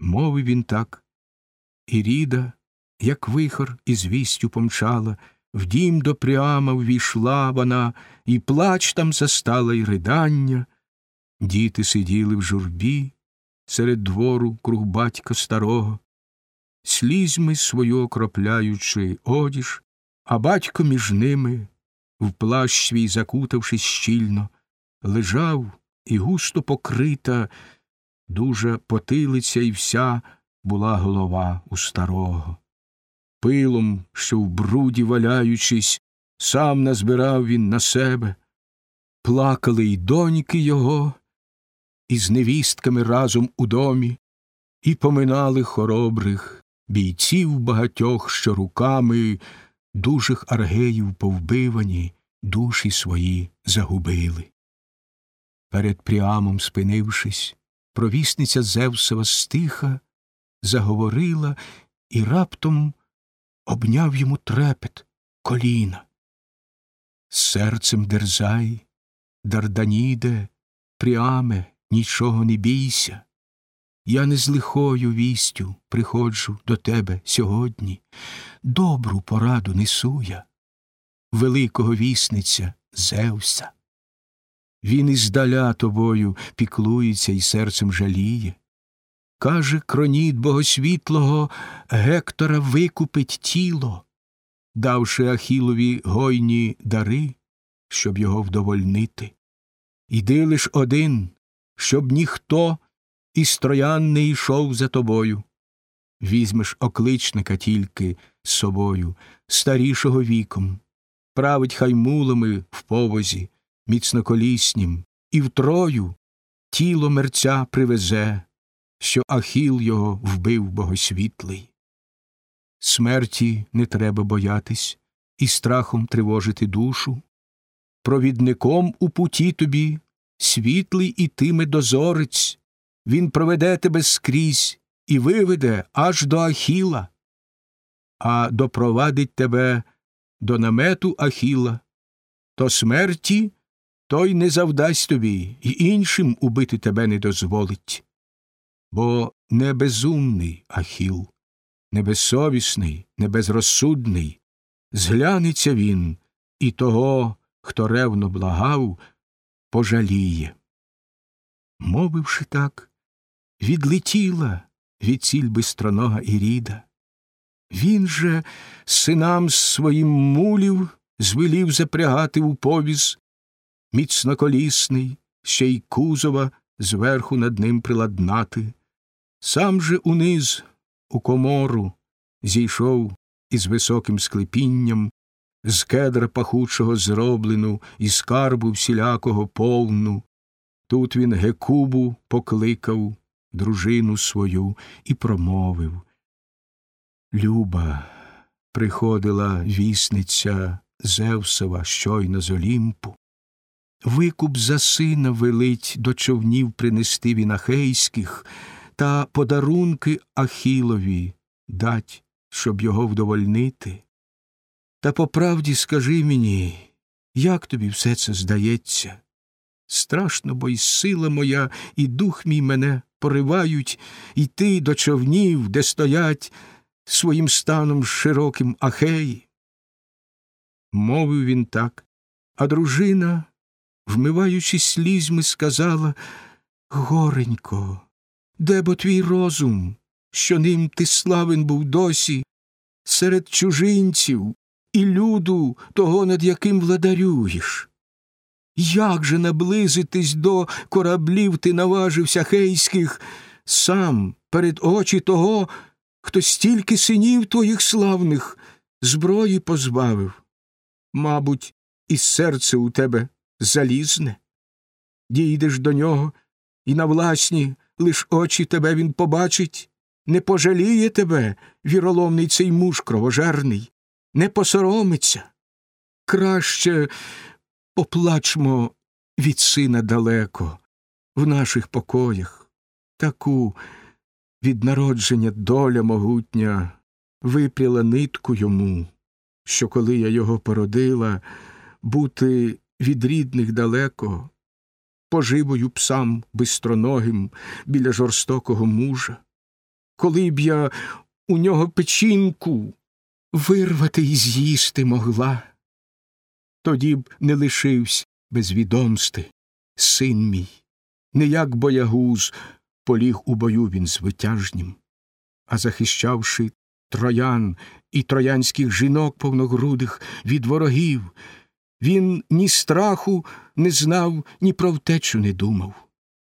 Мовив він так, і Ріда, як вихор із вістю помчала, в дім до пряма ввійшла вона, і плач там застала, й ридання. Діти сиділи в журбі серед двору круг батька старого, слізьми свою окропляючи одіж, а батько між ними, в плащ свій закутавшись щільно, лежав і густо покрита, дуже потилиця і вся була голова у старого. Пилом, що в бруді валяючись, сам назбирав він на себе. Плакали й доньки його, із невістками разом у домі, і поминали хоробрих бійців багатьох, що руками дужих аргеїв повбивані, душі свої загубили. Перед Пріамом спинившись, провісниця Зевсова стиха заговорила і раптом обняв йому трепет коліна. Серцем дерзай, Дарданіде, Пріаме, нічого не бійся. Я не з лихою вістю приходжу до тебе сьогодні. Добру пораду несу я, великого вісниця Зевса. Він іздаля тобою піклується і серцем жаліє. Каже, кроніт богосвітлого Гектора викупить тіло, давши Ахілові гойні дари, щоб його вдовольнити. Іди лиш один, щоб ніхто із троян не йшов за тобою. Візьмеш окличника тільки з собою, старішого віком, править хаймулами в повозі, міцноколіснім, і втрою тіло мерця привезе, що Ахіл його вбив богосвітлий. Смерті не треба боятись і страхом тривожити душу. Провідником у путі тобі світлий ітиме дозорець, він проведе тебе скрізь і виведе аж до Ахіла, а допровадить тебе до намету Ахіла, то смерті той не завдасть тобі і іншим убити тебе не дозволить. Бо не безумний Ахіл, не безсовісний, не безрозсудний, зглянеться він і того, хто ревно благав, пожаліє. Мовивши так, відлетіла від ціль бистронога Іріда. Він же синам своїм мулів звелів запрягати у повіз міцноколісний, ще й кузова зверху над ним приладнати. Сам же униз, у комору, зійшов із високим склепінням, з кедра пахучого зроблену, і скарбу всілякого повну. Тут він Гекубу покликав, дружину свою, і промовив Люба, приходила вісниця Зевсова щойно з Олімпу. Викуп за сина велить до човнів принести він ахейських, та подарунки Ахілові дать, щоб його вдовольнити. Та по правді скажи мені, як тобі все це здається? Страшно, бо й сила моя, і дух мій мене поривають іти до човнів, де стоять своїм станом широким ахеї. Мовив він так, а дружина, вмиваючи слізьми, сказала Горенько, де бо твій розум, що ним ти славен був досі, серед чужинців і люду того, над яким владарюєш? Як же наблизитись до кораблів ти наважився хейських сам перед очі того, хто стільки синів твоїх славних зброї позбавив? Мабуть, і серце у тебе залізне. Дійдеш до нього, і на власні лиш очі тебе він побачить, не пожаліє тебе, віроломний цей муж кровожерний, не посоромиться. Краще поплачмо від сина далеко, в наших покоях, таку від народження доля могутня випряла нитку йому, що коли я його породила, бути від рідних далеко, поживою псам бистроногим біля жорстокого мужа. коли б я у нього печінку вирвати і з'їсти могла. Тоді б не лишився без відомсти, син мій, не як боягуз поліг у бою він звитяжнім, а захищавши троян і троянських жінок повногрудих від ворогів, він ні страху не знав, ні про втечу не думав.